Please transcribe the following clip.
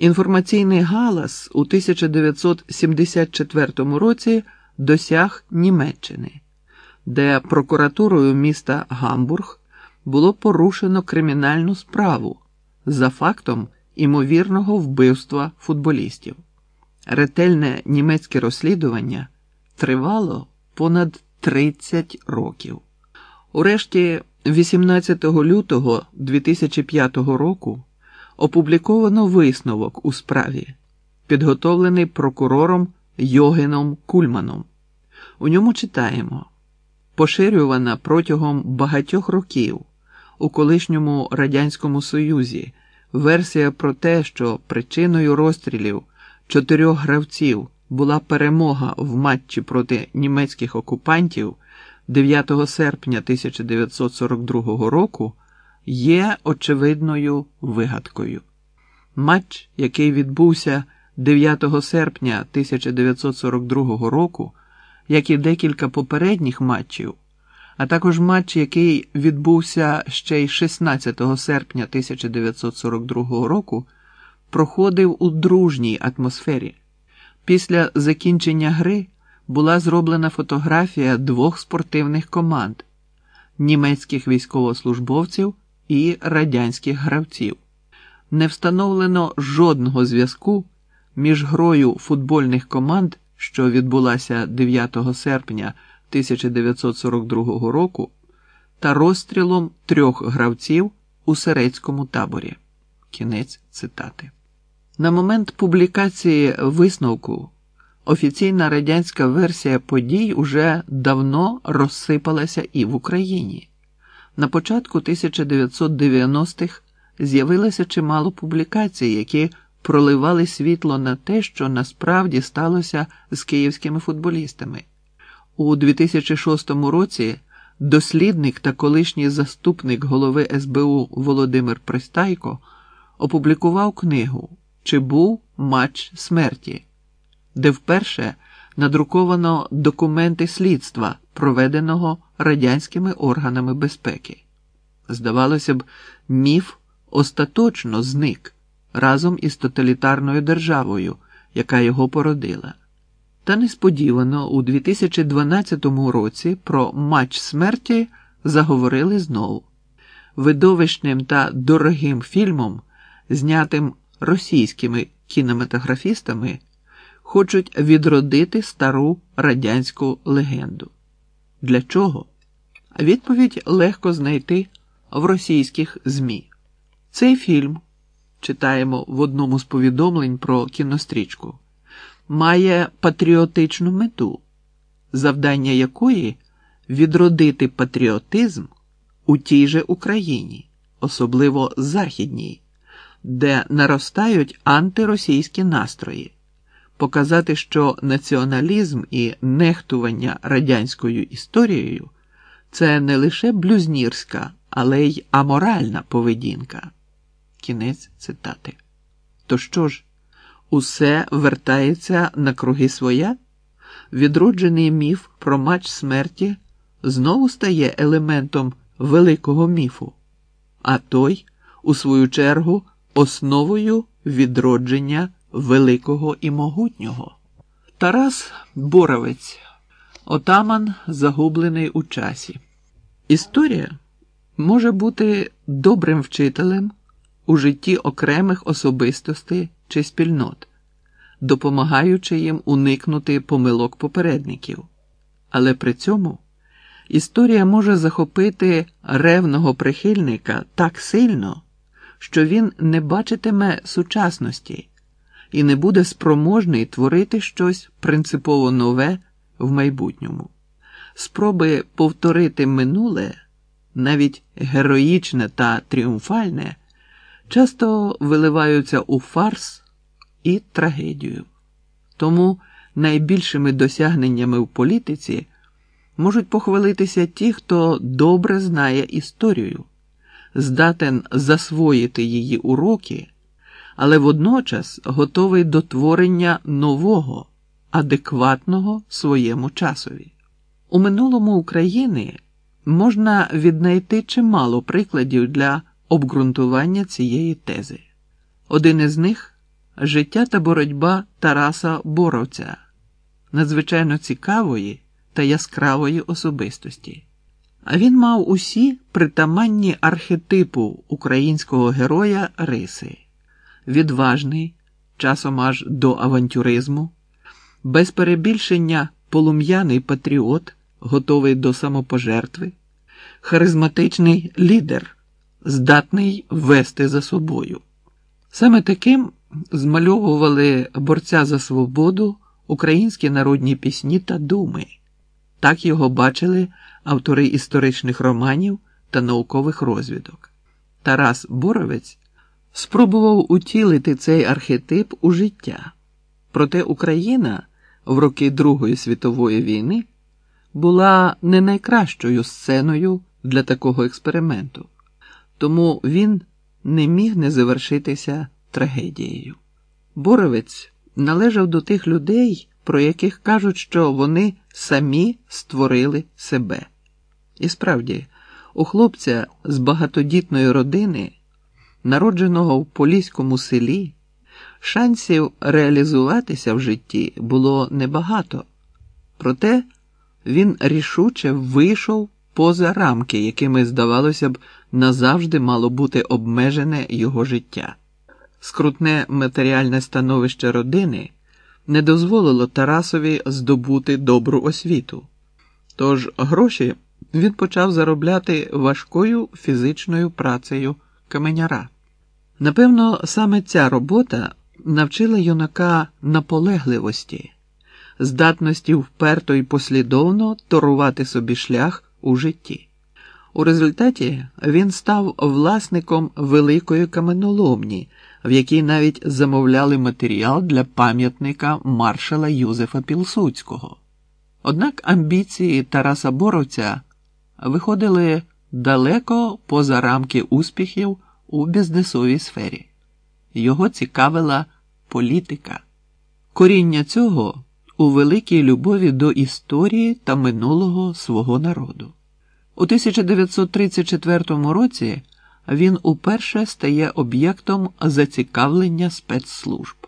Інформаційний галас у 1974 році досяг Німеччини, де прокуратурою міста Гамбург було порушено кримінальну справу за фактом імовірного вбивства футболістів. Ретельне німецьке розслідування тривало понад 30 років. Урешті, 18 лютого 2005 року опубліковано висновок у справі, підготовлений прокурором Йогеном Кульманом. У ньому читаємо поширювана протягом багатьох років у колишньому Радянському Союзі версія про те, що причиною розстрілів чотирьох гравців була перемога в матчі проти німецьких окупантів 9 серпня 1942 року, є очевидною вигадкою. Матч, який відбувся 9 серпня 1942 року, як і декілька попередніх матчів, а також матч, який відбувся ще й 16 серпня 1942 року, проходив у дружній атмосфері. Після закінчення гри була зроблена фотографія двох спортивних команд німецьких військовослужбовців і радянських гравців. Не встановлено жодного зв'язку між грою футбольних команд, що відбулася 9 серпня 1942 року, та розстрілом трьох гравців у серецькому таборі. Кінець цитати. На момент публікації висновку офіційна радянська версія подій уже давно розсипалася і в Україні. На початку 1990-х з'явилося чимало публікацій, які проливали світло на те, що насправді сталося з київськими футболістами. У 2006 році дослідник та колишній заступник голови СБУ Володимир Пристайко опублікував книгу Чи був матч смерті, де вперше надруковано документи слідства, проведеного радянськими органами безпеки. Здавалося б, міф остаточно зник разом із тоталітарною державою, яка його породила. Та несподівано у 2012 році про матч смерті заговорили знову. Видовищним та дорогим фільмом, знятим російськими кінематографістами, хочуть відродити стару радянську легенду. Для чого? Відповідь легко знайти в російських ЗМІ. Цей фільм читаємо в одному з повідомлень про кінострічку має патріотичну мету, завдання якої відродити патріотизм у тій же Україні, особливо західній, де наростають антиросійські настрої, показати, що націоналізм і нехтування радянською історією це не лише блюзнірська, але й аморальна поведінка. Кінець цитати. То що ж? Усе вертається на круги своя, відроджений міф про матч смерті знову стає елементом великого міфу, а той, у свою чергу, основою відродження великого і могутнього. Тарас Боровець, отаман, загублений у часі. Історія може бути добрим вчителем у житті окремих особистостей чи спільнот, допомагаючи їм уникнути помилок попередників. Але при цьому історія може захопити ревного прихильника так сильно, що він не бачитиме сучасності і не буде спроможний творити щось принципово нове в майбутньому. Спроби повторити минуле, навіть героїчне та тріумфальне часто виливаються у фарс і трагедію. Тому найбільшими досягненнями в політиці можуть похвалитися ті, хто добре знає історію, здатен засвоїти її уроки, але водночас готовий до творення нового, адекватного своєму часові. У минулому України можна віднайти чимало прикладів для обґрунтування цієї тези. Один із них життя та боротьба Тараса Боровця, надзвичайно цікавої та яскравої особистості. А він мав усі притаманні архетипу українського героя риси відважний, часом аж до авантюризму, без перебільшення полум'яний патріот, готовий до самопожертви, харизматичний лідер, здатний вести за собою. Саме таким змальовували борця за свободу українські народні пісні та думи. Так його бачили автори історичних романів та наукових розвідок. Тарас Боровець спробував утілити цей архетип у життя. Проте Україна в роки Другої світової війни була не найкращою сценою для такого експерименту, тому він не міг не завершитися трагедією. Боровець належав до тих людей, про яких кажуть, що вони самі створили себе. І справді, у хлопця з багатодітної родини, народженого в поліському селі, шансів реалізуватися в житті було небагато, проте він рішуче вийшов поза рамки, якими, здавалося б, назавжди мало бути обмежене його життя. Скрутне матеріальне становище родини не дозволило Тарасові здобути добру освіту. Тож гроші він почав заробляти важкою фізичною працею каменяра. Напевно, саме ця робота навчила юнака наполегливості, здатності вперто і послідовно торувати собі шлях у житті. У результаті він став власником великої каменоломні, в якій навіть замовляли матеріал для пам'ятника маршала Юзефа Пілсуцького. Однак амбіції Тараса Боровця виходили далеко поза рамки успіхів у бізнесовій сфері. Його цікавила політика. Коріння цього у великій любові до історії та минулого свого народу. У 1934 році він уперше стає об'єктом зацікавлення спецслужб.